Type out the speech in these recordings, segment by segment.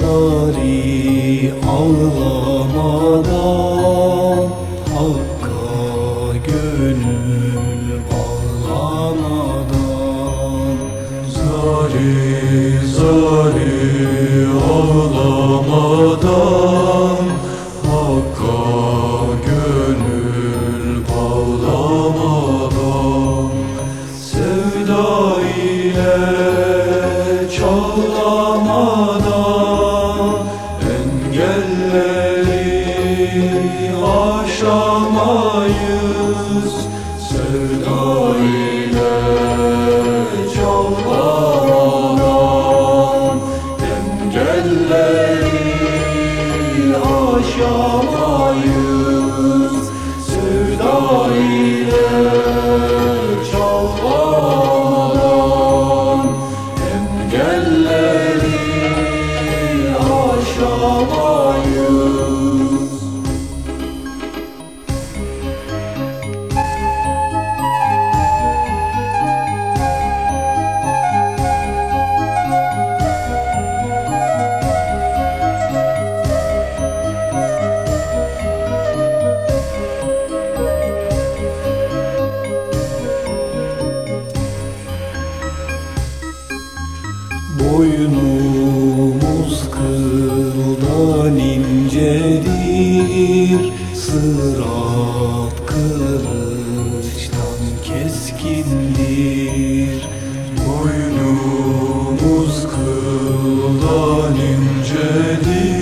zari ağlamadan Hakka gönül bağlamadan Zari zari ağlamadan Hakka gönül bağlamadan Sevda ile çağlamadan aşamayız. Sevda Boynumuz kıldan incedir. Sırat kılıçtan keskindir. Boynumuz kıldan incedir.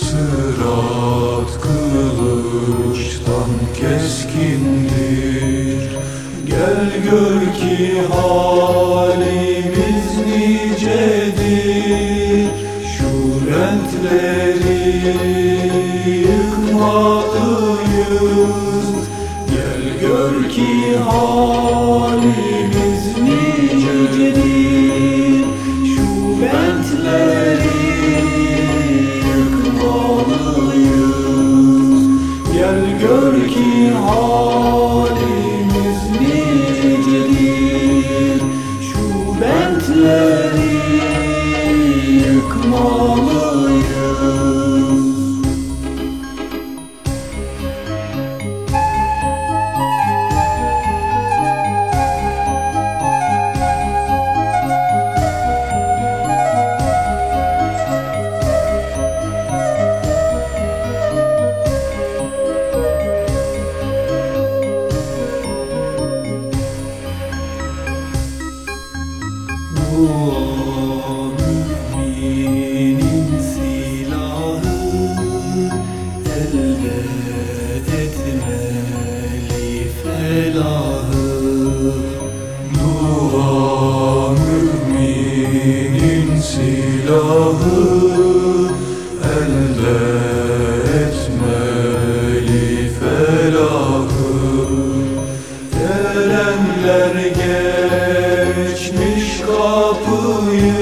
Sırat kılıçtan keskindir. Gel gör ki halimiz nicedir Şu renkleri yıkmalıyız. Gel gör ki halimiz nicedir Şu renkleri yıkmalıyız. Gel gör ki halimiz o kapıyı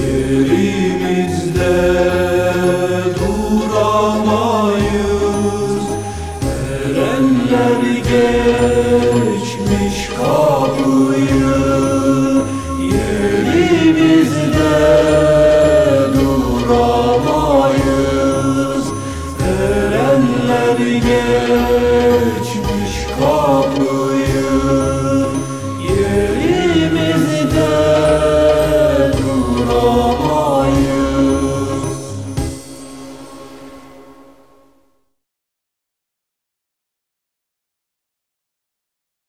Yerimizde